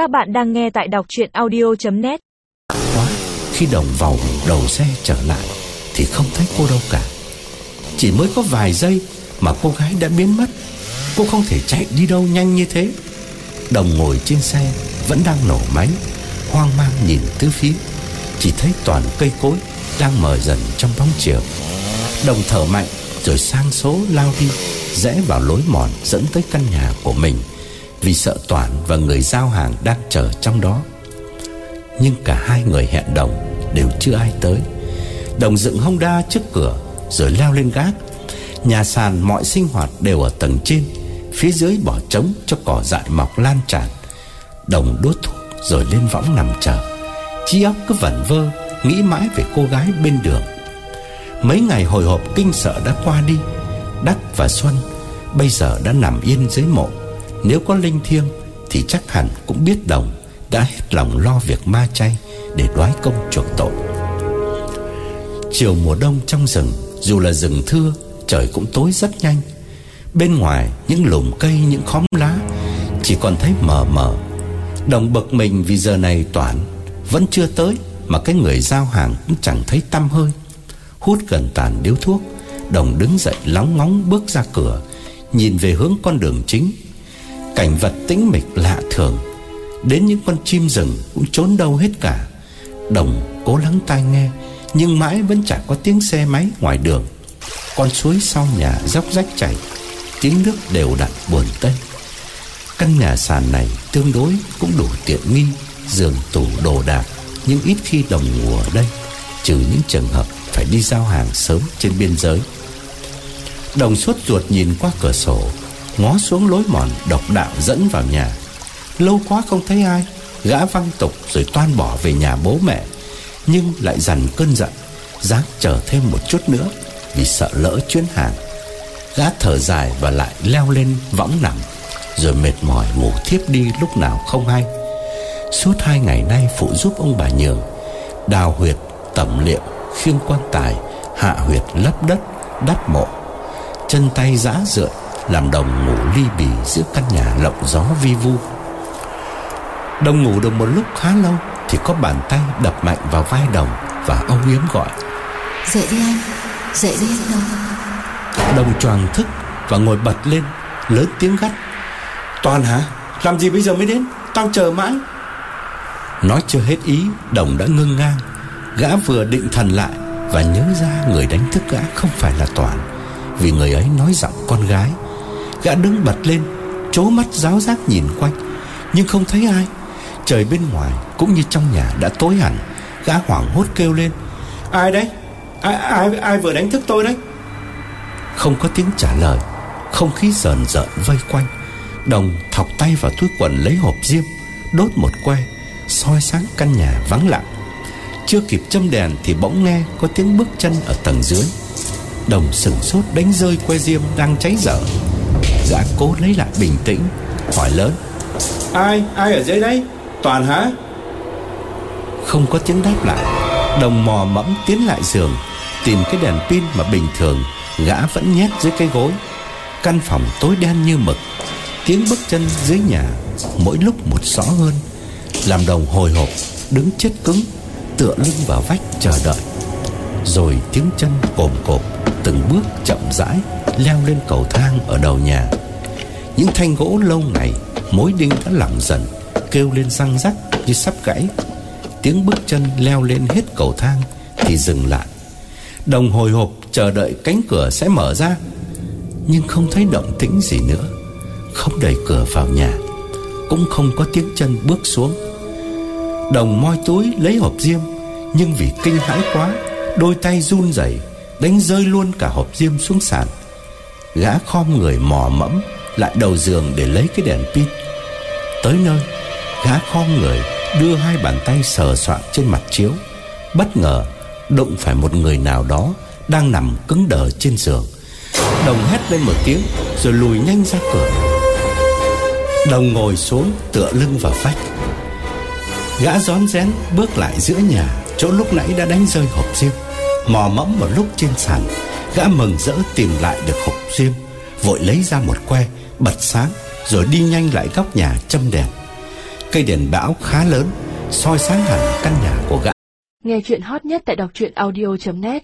Các bạn đang nghe tại đọc chuyện audio.net Quá, Khi đồng vào đầu xe trở lại, Thì không thấy cô đâu cả. Chỉ mới có vài giây Mà cô gái đã biến mất. Cô không thể chạy đi đâu nhanh như thế. Đồng ngồi trên xe, Vẫn đang nổ máy, Hoang mang nhìn tứ phía. Chỉ thấy toàn cây cối Đang mờ dần trong bóng chiều. Đồng thở mạnh, Rồi sang số lao đi, Rẽ vào lối mòn dẫn tới căn nhà của mình. Vì sợ Toản và người giao hàng đang chờ trong đó. Nhưng cả hai người hẹn Đồng Đều chưa ai tới. Đồng dựng Honda trước cửa Rồi leo lên gác. Nhà sàn mọi sinh hoạt đều ở tầng trên, Phía dưới bỏ trống cho cỏ dại mọc lan tràn. Đồng đốt thuốc rồi lên võng nằm chờ. Chi óc cứ vẩn vơ, Nghĩ mãi về cô gái bên đường. Mấy ngày hồi hộp kinh sợ đã qua đi, Đắc và Xuân Bây giờ đã nằm yên dưới mộ. Nếu có linh thiêng Thì chắc hẳn cũng biết Đồng Đã hết lòng lo việc ma chay Để đoái công chuộc tội. Chiều mùa đông trong rừng, Dù là rừng thưa, Trời cũng tối rất nhanh. Bên ngoài, những lùm cây, những khóm lá Chỉ còn thấy mờ mờ. Đồng bực mình vì giờ này Toản, Vẫn chưa tới Mà cái người giao hàng cũng chẳng thấy tâm hơi. Hút gần tàn điếu thuốc, Đồng đứng dậy lóng ngóng bước ra cửa, Nhìn về hướng con đường chính. Cảnh vật tĩnh mịch lạ thường. Đến những con chim rừng Cũng trốn đâu hết cả. Đồng cố lắng tai nghe, Nhưng mãi vẫn chẳng có tiếng xe máy ngoài đường. Con suối sau nhà dốc rách chảy, Tiếng nước đều đặn buồn tênh. Căn nhà sàn này tương đối cũng đủ tiện nghi, Giường tủ đồ đạc, Nhưng ít khi đồng ngủ ở đây, Trừ những trường hợp phải đi giao hàng sớm trên biên giới. Đồng suốt ruột nhìn qua cửa sổ Ngó xuống lối mòn độc đạo dẫn vào nhà. Lâu quá không thấy ai Gã văng tục rồi toan bỏ về nhà bố mẹ. Nhưng lại dằn cơn giận Dáng chờ thêm một chút nữa Vì sợ lỡ chuyến hàng. Gã thở dài và lại leo lên võng nằm Rồi mệt mỏi ngủ thiếp đi lúc nào không hay. Suốt hai ngày nay phụ giúp ông bà Nhường Đào huyệt, tẩm liệu, khiêng quan tài Hạ huyệt lấp đất, đắp mộ. Chân tay giã rượi làm đồng ngủ ly bì giữa căn nhà lộng gió vi vu. Đồng ngủ được một lúc khá lâu Thì có bàn tay đập mạnh vào vai đồng Và âu yếm gọi. Dậy đi anh Dậy đi anh Đồng. Đồng choàng thức và ngồi bật lên Lớn tiếng gắt. Toàn hả? Làm gì bây giờ mới đến? Tao chờ mãi. Nói chưa hết ý Đồng đã ngưng ngang. Gã vừa định thần lại Và nhớ ra người đánh thức gã không phải là Toàn Vì người ấy nói giọng con gái Gã đứng bật lên Chố mắt giáo giác nhìn quanh. Nhưng không thấy ai. Trời bên ngoài cũng như trong nhà đã tối hẳn. Gã hoảng hốt kêu lên Ai đấy? Ai, ai, ai vừa đánh thức tôi đấy? Không có tiếng trả lời. Không khí rờn rợn vây quanh. Đồng thọc tay vào túi quần lấy hộp diêm Đốt một que soi sáng căn nhà vắng lặng. Chưa kịp châm đèn thì bỗng nghe Có tiếng bước chân ở tầng dưới. Đồng sửng sốt đánh rơi que diêm Đang cháy dở. Gã cố lấy lại bình tĩnh. Hỏi lớn. Ai, ai ở dưới đây Toàn hả? Không có tiếng đáp lại. Đồng mò mẫm tiến lại giường Tìm cái đèn pin mà bình thường Gã vẫn nhét dưới cái gối. Căn phòng tối đen như mực Tiếng bước chân dưới nhà Mỗi lúc một rõ hơn. Làm đồng hồi hộp Đứng chết cứng Tựa lưng vào vách chờ đợi. Rồi tiếng chân cồm cộp Từng bước chậm rãi Leo lên cầu thang ở đầu nhà. Những thanh gỗ lâu ngày, Mối đinh đã lỏng dần, Kêu lên răng rắc như sắp gãy. Tiếng bước chân leo lên hết cầu thang Thì dừng lại. Đồng hồi hộp chờ đợi cánh cửa sẽ mở ra, Nhưng không thấy động tĩnh gì nữa. Không đẩy cửa vào nhà, Cũng không có tiếng chân bước xuống. Đồng moi túi lấy hộp diêm, Nhưng vì kinh hãi quá, Đôi tay run rẩy Đánh rơi luôn cả hộp diêm xuống sàn. Gã khom người mò mẫm Lại đầu giường để lấy cái đèn pin. Tới nơi, Gã khom người Đưa hai bàn tay sờ soạn trên mặt chiếu. Bất ngờ, Đụng phải một người nào đó Đang nằm cứng đờ trên giường. Đồng hét lên một tiếng Rồi lùi nhanh ra cửa. Đồng ngồi xuống tựa lưng vào vách. Gã rón rén bước lại giữa nhà Chỗ lúc nãy đã đánh rơi hộp diêm. Mò mẫm một lúc trên sàn, Gã mừng rỡ tìm lại được hộp diêm Vội lấy ra một que, Bật sáng, Rồi đi nhanh lại góc nhà châm đèn. Cây đèn bão khá lớn, soi sáng hẳn căn nhà của gã. Nghe chuyện hot nhất tại đọc truyện audio.net